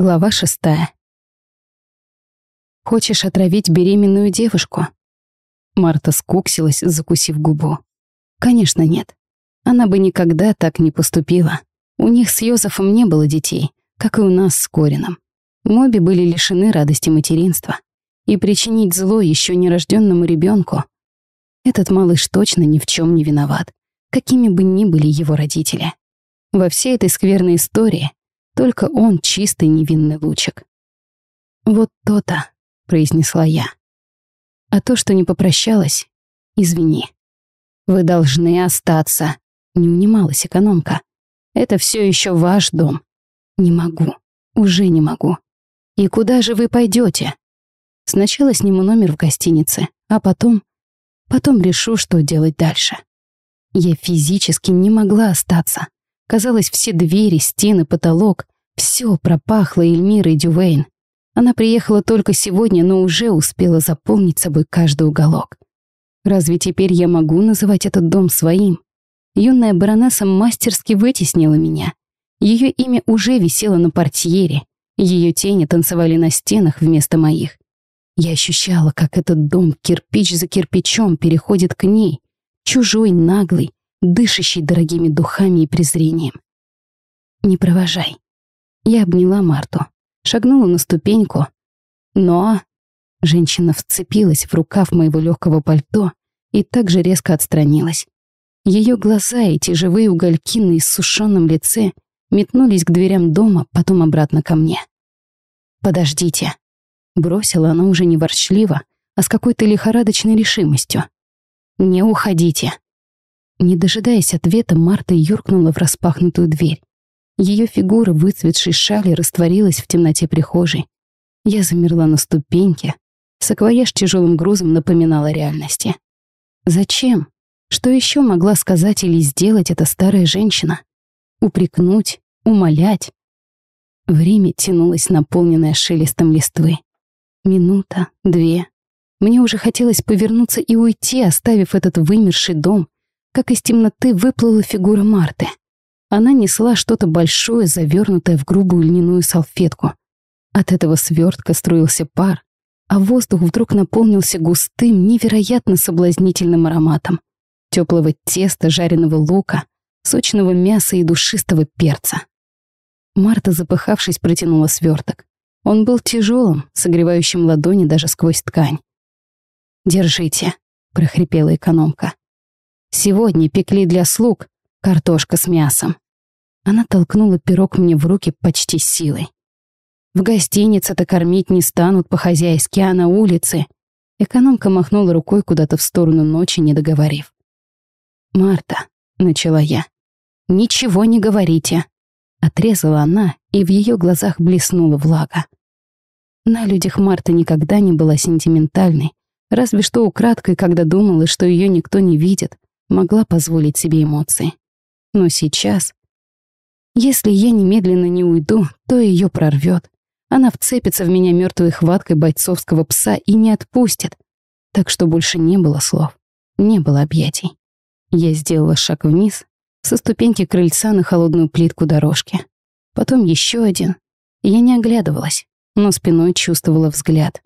Глава шестая. «Хочешь отравить беременную девушку?» Марта скуксилась, закусив губу. «Конечно нет. Она бы никогда так не поступила. У них с Йозефом не было детей, как и у нас с Корином. Мы обе были лишены радости материнства. И причинить зло еще нерожденному ребенку. Этот малыш точно ни в чем не виноват, какими бы ни были его родители. Во всей этой скверной истории только он чистый невинный лучик. «Вот то-то», — произнесла я. «А то, что не попрощалась, извини. Вы должны остаться», — не унималась экономка. «Это все еще ваш дом. Не могу, уже не могу. И куда же вы пойдете? Сначала сниму номер в гостинице, а потом... Потом решу, что делать дальше. Я физически не могла остаться. Казалось, все двери, стены, потолок — все пропахло Эльмирой Дювейн. Она приехала только сегодня, но уже успела заполнить собой каждый уголок. Разве теперь я могу называть этот дом своим? Юная баронесса мастерски вытеснила меня. Ее имя уже висело на портьере. Ее тени танцевали на стенах вместо моих. Я ощущала, как этот дом кирпич за кирпичом переходит к ней, чужой, наглый, дышащий дорогими духами и презрением. «Не провожай». Я обняла Марту, шагнула на ступеньку, но... Женщина вцепилась в рукав моего легкого пальто и также резко отстранилась. Ее глаза, эти живые угольки на иссушенном лице, метнулись к дверям дома, потом обратно ко мне. «Подождите», — бросила она уже не ворчливо, а с какой-то лихорадочной решимостью. «Не уходите». Не дожидаясь ответа, Марта юркнула в распахнутую дверь. Ее фигура, выцветшей шали, растворилась в темноте прихожей. Я замерла на ступеньке. Саквояж тяжелым грузом напоминала реальности. Зачем? Что еще могла сказать или сделать эта старая женщина? Упрекнуть? Умолять? Время тянулось, наполненное шелестом листвы. Минута, две. Мне уже хотелось повернуться и уйти, оставив этот вымерший дом, как из темноты выплыла фигура Марты. Она несла что-то большое, завернутое в грубую льняную салфетку. От этого свертка струился пар, а воздух вдруг наполнился густым, невероятно соблазнительным ароматом. Теплого теста, жареного лука, сочного мяса и душистого перца. Марта, запыхавшись, протянула сверток. Он был тяжелым, согревающим ладони даже сквозь ткань. «Держите», — прохрипела экономка. Сегодня пекли для слуг картошка с мясом. Она толкнула пирог мне в руки почти силой. В гостинице-то кормить не станут по-хозяйски, а на улице. Экономка махнула рукой куда-то в сторону ночи, не договорив. «Марта», — начала я, — «ничего не говорите». Отрезала она, и в ее глазах блеснула влага. На людях Марта никогда не была сентиментальной, разве что украдкой, когда думала, что ее никто не видит, могла позволить себе эмоции. Но сейчас... Если я немедленно не уйду, то ее прорвет. Она вцепится в меня мертвой хваткой бойцовского пса и не отпустит. Так что больше не было слов, не было объятий. Я сделала шаг вниз, со ступеньки крыльца на холодную плитку дорожки. Потом еще один. Я не оглядывалась, но спиной чувствовала взгляд.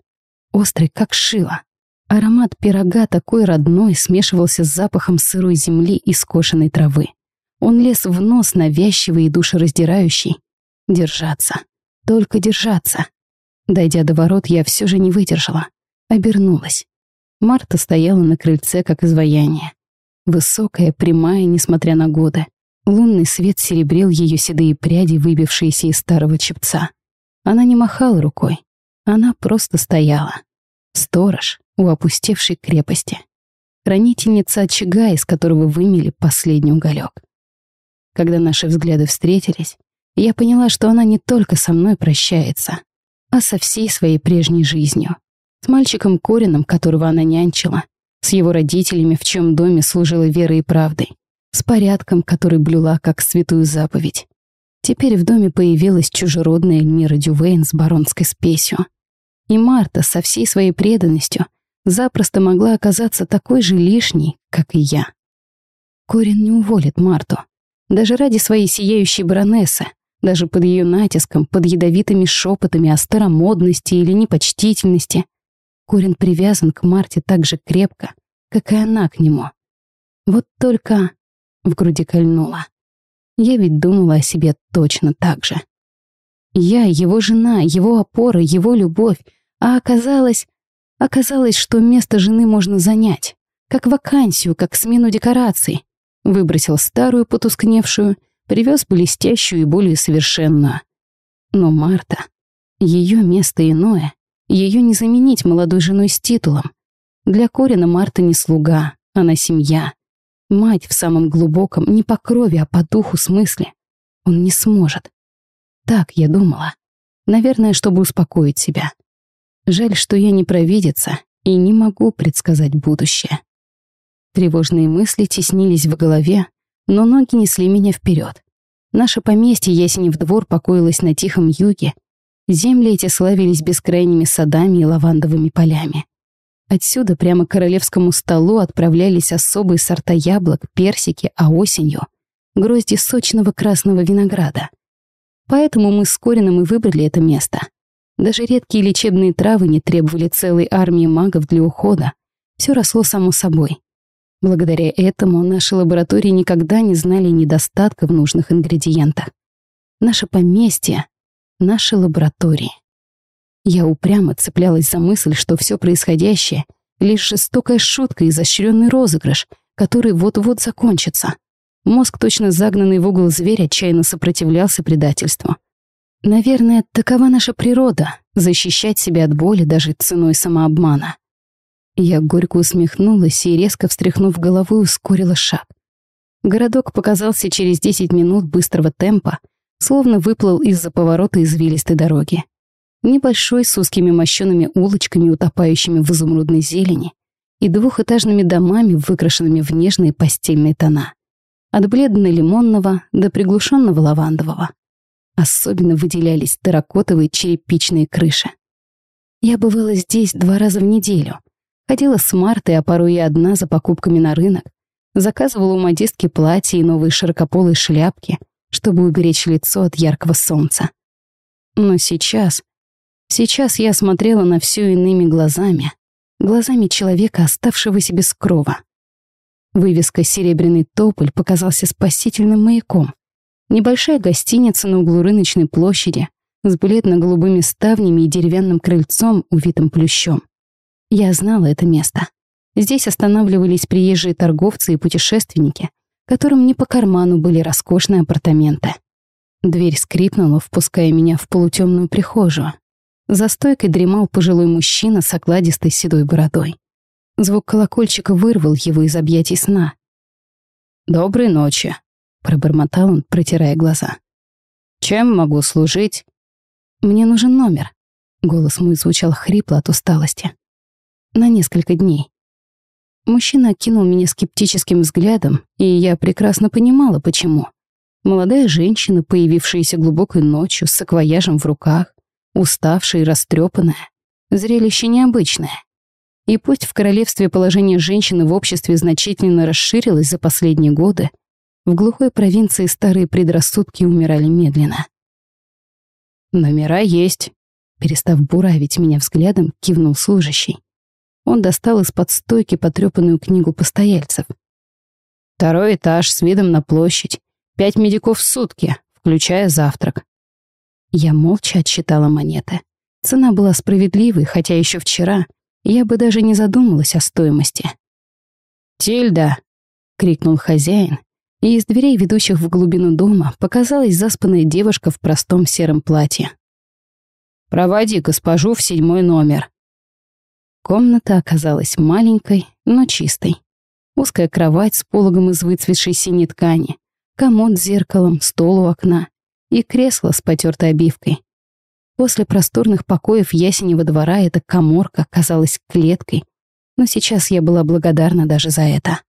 Острый, как шило. Аромат пирога такой родной смешивался с запахом сырой земли и скошенной травы. Он лез в нос навязчивый и душераздирающий. Держаться. Только держаться. Дойдя до ворот, я все же не выдержала. Обернулась. Марта стояла на крыльце, как изваяние. Высокая, прямая, несмотря на годы. Лунный свет серебрил ее седые пряди, выбившиеся из старого чепца. Она не махала рукой. Она просто стояла. Сторож, у опустевшей крепости. Хранительница очага, из которого вымели последний уголек. Когда наши взгляды встретились, я поняла, что она не только со мной прощается, а со всей своей прежней жизнью. С мальчиком Корином, которого она нянчила, с его родителями, в чем доме служила верой и правдой, с порядком, который блюла как святую заповедь. Теперь в доме появилась чужеродная Эльмира Дювейн с баронской спесью. И Марта со всей своей преданностью запросто могла оказаться такой же лишней, как и я. Корин не уволит Марту. Даже ради своей сияющей баронессы, Даже под ее натиском, под ядовитыми шепотами о старомодности или непочтительности. Корин привязан к Марте так же крепко, как и она к нему. Вот только в груди кольнуло. Я ведь думала о себе точно так же. Я его жена, его опора, его любовь, а оказалось... Оказалось, что место жены можно занять, как вакансию, как смену декораций. Выбросил старую потускневшую, привез блестящую и более совершенную. Но Марта, ее место иное, ее не заменить молодой женой с титулом. Для Корина Марта не слуга, она семья. Мать в самом глубоком, не по крови, а по духу смысле. Он не сможет. Так я думала. Наверное, чтобы успокоить себя. Жаль, что я не провидица и не могу предсказать будущее. Тревожные мысли теснились в голове, но ноги несли меня вперед. Наше поместье Ясенев двор покоилось на тихом юге. Земли эти славились бескрайними садами и лавандовыми полями. Отсюда прямо к королевскому столу отправлялись особые сорта яблок, персики, а осенью — грозди сочного красного винограда. Поэтому мы с Корином и выбрали это место. Даже редкие лечебные травы не требовали целой армии магов для ухода. Все росло само собой. Благодаря этому наши лаборатории никогда не знали недостатка в нужных ингредиентах. Наше поместье — наши лаборатории. Я упрямо цеплялась за мысль, что все происходящее — лишь жестокая шутка и изощренный розыгрыш, который вот-вот закончится. Мозг, точно загнанный в угол зверь, отчаянно сопротивлялся предательству. Наверное, такова наша природа — защищать себя от боли даже ценой самообмана. Я горько усмехнулась и, резко встряхнув головой, ускорила шаг. Городок показался через 10 минут быстрого темпа, словно выплыл из-за поворота извилистой дороги. Небольшой, с узкими мощеными улочками, утопающими в изумрудной зелени, и двухэтажными домами, выкрашенными в нежные постельные тона. От бледно-лимонного до приглушенного лавандового. Особенно выделялись терракотовые черепичные крыши. Я бывала здесь два раза в неделю — Ходила с Мартой, а порой и одна за покупками на рынок. Заказывала у модистки платья и новые широкополые шляпки, чтобы уберечь лицо от яркого солнца. Но сейчас... Сейчас я смотрела на все иными глазами. Глазами человека, оставшегося без крова. Вывеска «Серебряный тополь» показался спасительным маяком. Небольшая гостиница на углу рыночной площади с бледно-голубыми ставнями и деревянным крыльцом, увитым плющом. Я знала это место. Здесь останавливались приезжие торговцы и путешественники, которым не по карману были роскошные апартаменты. Дверь скрипнула, впуская меня в полутемную прихожую. За стойкой дремал пожилой мужчина с окладистой седой бородой. Звук колокольчика вырвал его из объятий сна. «Доброй ночи», — пробормотал он, протирая глаза. «Чем могу служить?» «Мне нужен номер». Голос мой звучал хрипло от усталости на несколько дней. Мужчина окинул меня скептическим взглядом, и я прекрасно понимала, почему. Молодая женщина, появившаяся глубокой ночью, с саквояжем в руках, уставшая и растрепанная. Зрелище необычное. И пусть в королевстве положение женщины в обществе значительно расширилось за последние годы, в глухой провинции старые предрассудки умирали медленно. «Номера есть», — перестав буравить меня взглядом, кивнул служащий. Он достал из-под стойки потрёпанную книгу постояльцев. «Второй этаж с видом на площадь. Пять медиков в сутки, включая завтрак». Я молча отсчитала монеты. Цена была справедливой, хотя еще вчера я бы даже не задумалась о стоимости. «Тильда!» — крикнул хозяин, и из дверей, ведущих в глубину дома, показалась заспанная девушка в простом сером платье. «Проводи госпожу в седьмой номер». Комната оказалась маленькой, но чистой. Узкая кровать с пологом из выцветшей синей ткани, комод с зеркалом, стол у окна и кресло с потертой обивкой. После просторных покоев ясенева двора эта коморка казалась клеткой, но сейчас я была благодарна даже за это.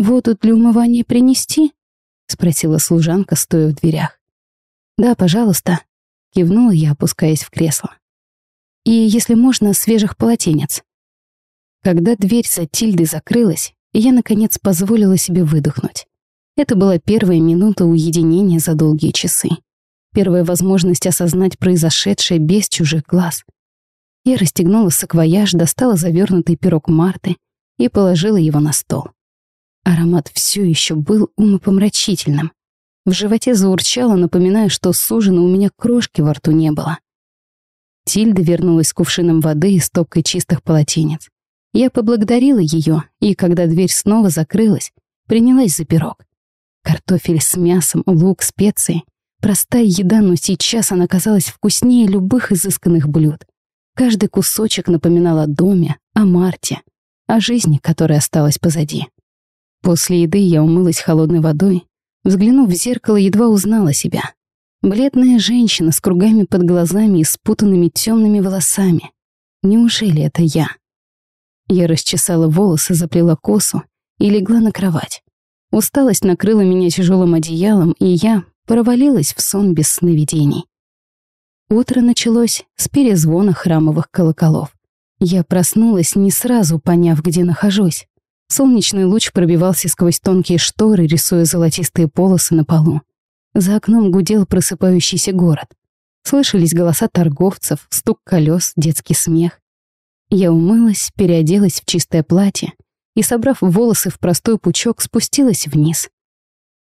«Воду для умывания принести?» — спросила служанка, стоя в дверях. «Да, пожалуйста», — кивнула я, опускаясь в кресло и, если можно, свежих полотенец. Когда дверь за Тильдой закрылась, я, наконец, позволила себе выдохнуть. Это была первая минута уединения за долгие часы. Первая возможность осознать произошедшее без чужих глаз. Я расстегнула саквояж, достала завернутый пирог Марты и положила его на стол. Аромат все еще был умопомрачительным. В животе заурчало, напоминая, что с ужина у меня крошки во рту не было. Тильда вернулась с кувшином воды и стопкой чистых полотенец. Я поблагодарила ее, и когда дверь снова закрылась, принялась за пирог. Картофель с мясом, лук, специи. Простая еда, но сейчас она казалась вкуснее любых изысканных блюд. Каждый кусочек напоминал о доме, о Марте, о жизни, которая осталась позади. После еды я умылась холодной водой, взглянув в зеркало, едва узнала себя. Бледная женщина с кругами под глазами и спутанными темными волосами. Неужели это я? Я расчесала волосы, заплела косу и легла на кровать. Усталость накрыла меня тяжелым одеялом, и я провалилась в сон без сновидений. Утро началось с перезвона храмовых колоколов. Я проснулась, не сразу поняв, где нахожусь. Солнечный луч пробивался сквозь тонкие шторы, рисуя золотистые полосы на полу. За окном гудел просыпающийся город. Слышались голоса торговцев, стук колес, детский смех. Я умылась, переоделась в чистое платье и, собрав волосы в простой пучок, спустилась вниз.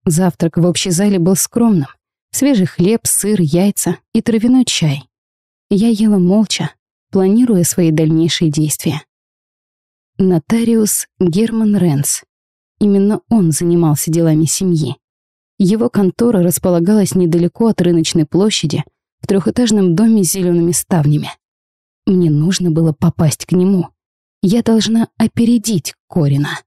Завтрак в общей зале был скромным. Свежий хлеб, сыр, яйца и травяной чай. Я ела молча, планируя свои дальнейшие действия. Нотариус Герман Ренс. Именно он занимался делами семьи. Его контора располагалась недалеко от рыночной площади, в трехэтажном доме с зелеными ставнями. Мне нужно было попасть к нему. Я должна опередить Корина.